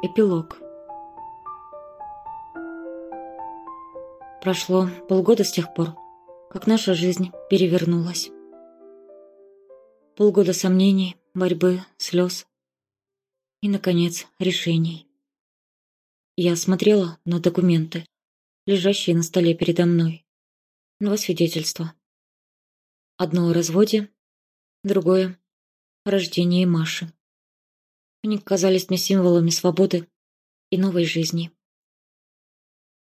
Эпилог Прошло полгода с тех пор, как наша жизнь перевернулась. Полгода сомнений, борьбы, слез и, наконец, решений. Я смотрела на документы, лежащие на столе передо мной. Два свидетельства. Одно о разводе, другое о рождении Маши. Они казались мне символами свободы и новой жизни.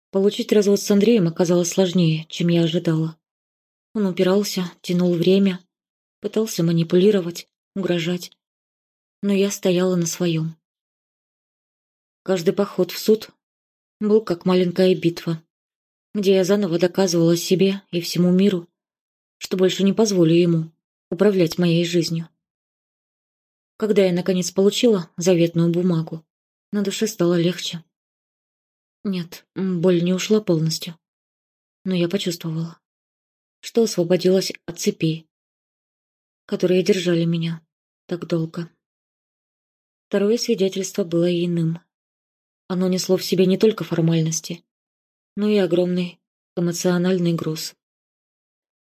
Получить развод с Андреем оказалось сложнее, чем я ожидала. Он упирался, тянул время, пытался манипулировать, угрожать. Но я стояла на своем. Каждый поход в суд был как маленькая битва, где я заново доказывала себе и всему миру, что больше не позволю ему управлять моей жизнью. Когда я, наконец, получила заветную бумагу, на душе стало легче. Нет, боль не ушла полностью. Но я почувствовала, что освободилась от цепей, которые держали меня так долго. Второе свидетельство было иным. Оно несло в себе не только формальности, но и огромный эмоциональный груз.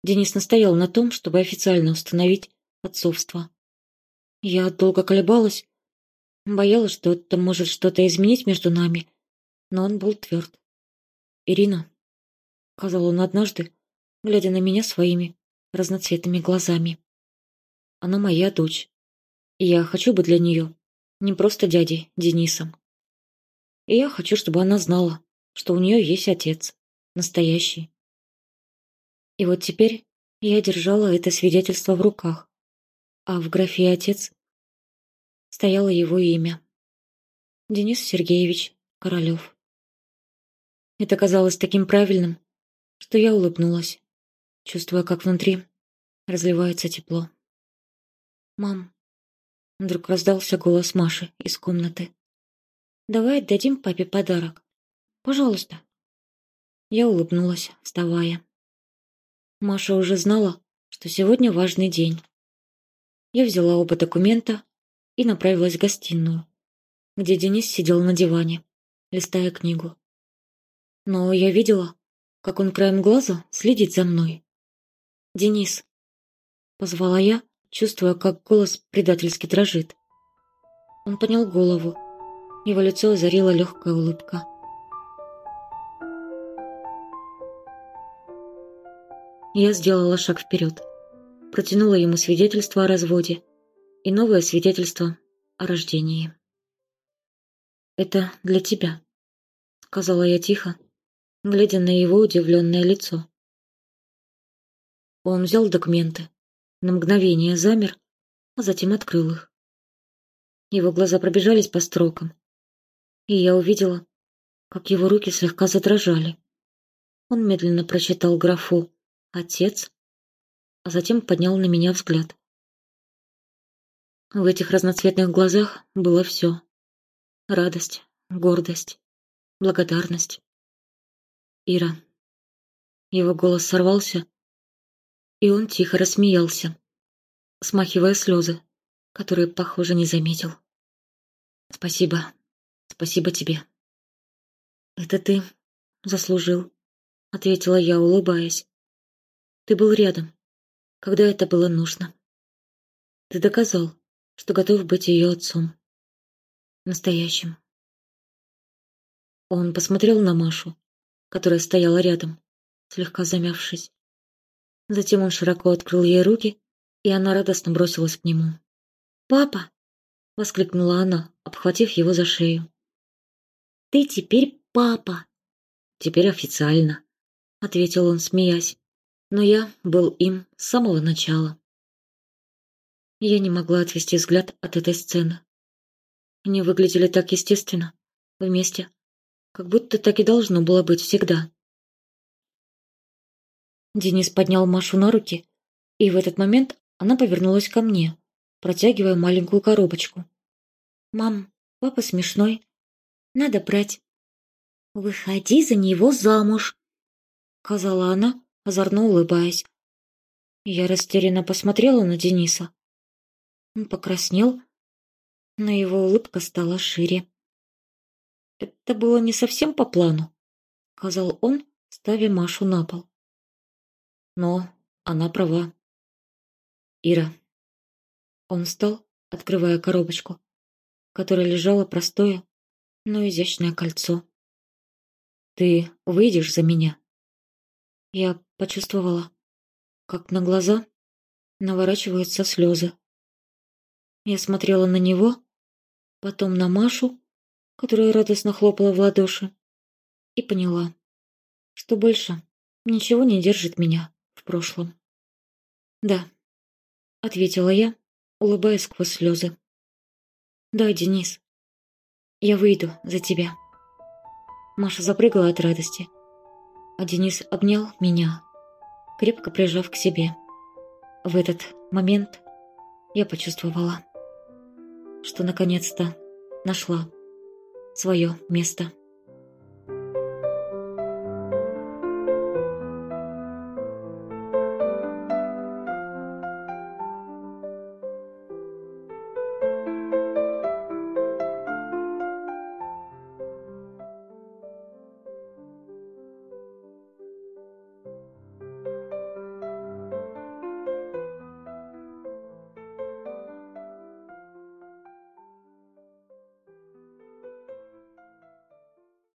Денис настоял на том, чтобы официально установить отцовство. Я долго колебалась, боялась, что это может что-то изменить между нами, но он был тверд. «Ирина», — сказал он однажды, глядя на меня своими разноцветными глазами, — «она моя дочь, и я хочу быть для нее не просто дядей Денисом. И я хочу, чтобы она знала, что у нее есть отец, настоящий. И вот теперь я держала это свидетельство в руках, а в графе «Отец» стояло его имя. Денис Сергеевич Королев. Это казалось таким правильным, что я улыбнулась, чувствуя, как внутри разливается тепло. «Мам», — вдруг раздался голос Маши из комнаты, «давай отдадим папе подарок. Пожалуйста». Я улыбнулась, вставая. Маша уже знала, что сегодня важный день. Я взяла оба документа и направилась в гостиную, где Денис сидел на диване, листая книгу. Но я видела, как он краем глаза следит за мной. «Денис!» — позвала я, чувствуя, как голос предательски дрожит. Он поднял голову. Его лицо озарила легкая улыбка. Я сделала шаг вперед протянула ему свидетельство о разводе и новое свидетельство о рождении. «Это для тебя», — сказала я тихо, глядя на его удивленное лицо. Он взял документы, на мгновение замер, а затем открыл их. Его глаза пробежались по строкам, и я увидела, как его руки слегка задрожали. Он медленно прочитал графу «Отец», а затем поднял на меня взгляд. В этих разноцветных глазах было все. Радость, гордость, благодарность. Ира. Его голос сорвался, и он тихо рассмеялся, смахивая слезы, которые, похоже, не заметил. «Спасибо. Спасибо тебе». «Это ты заслужил», — ответила я, улыбаясь. «Ты был рядом когда это было нужно. Ты доказал, что готов быть ее отцом. Настоящим. Он посмотрел на Машу, которая стояла рядом, слегка замявшись. Затем он широко открыл ей руки, и она радостно бросилась к нему. «Папа!» — воскликнула она, обхватив его за шею. «Ты теперь папа!» «Теперь официально», — ответил он, смеясь но я был им с самого начала. Я не могла отвести взгляд от этой сцены. Они выглядели так естественно, вместе, как будто так и должно было быть всегда. Денис поднял Машу на руки, и в этот момент она повернулась ко мне, протягивая маленькую коробочку. «Мам, папа смешной. Надо брать». «Выходи за него замуж», — сказала она, озорно улыбаясь. Я растерянно посмотрела на Дениса. Он покраснел, но его улыбка стала шире. это было не совсем по плану», — сказал он, ставя Машу на пол. Но она права. Ира. Он встал, открывая коробочку, в которой лежало простое, но изящное кольцо. «Ты выйдешь за меня?» Я почувствовала, как на глаза наворачиваются слезы. Я смотрела на него, потом на Машу, которая радостно хлопала в ладоши, и поняла, что больше ничего не держит меня в прошлом. «Да», — ответила я, улыбаясь сквозь слезы. «Да, Денис, я выйду за тебя». Маша запрыгала от радости, а Денис обнял меня, крепко прижав к себе. В этот момент я почувствовала, что наконец-то нашла свое место.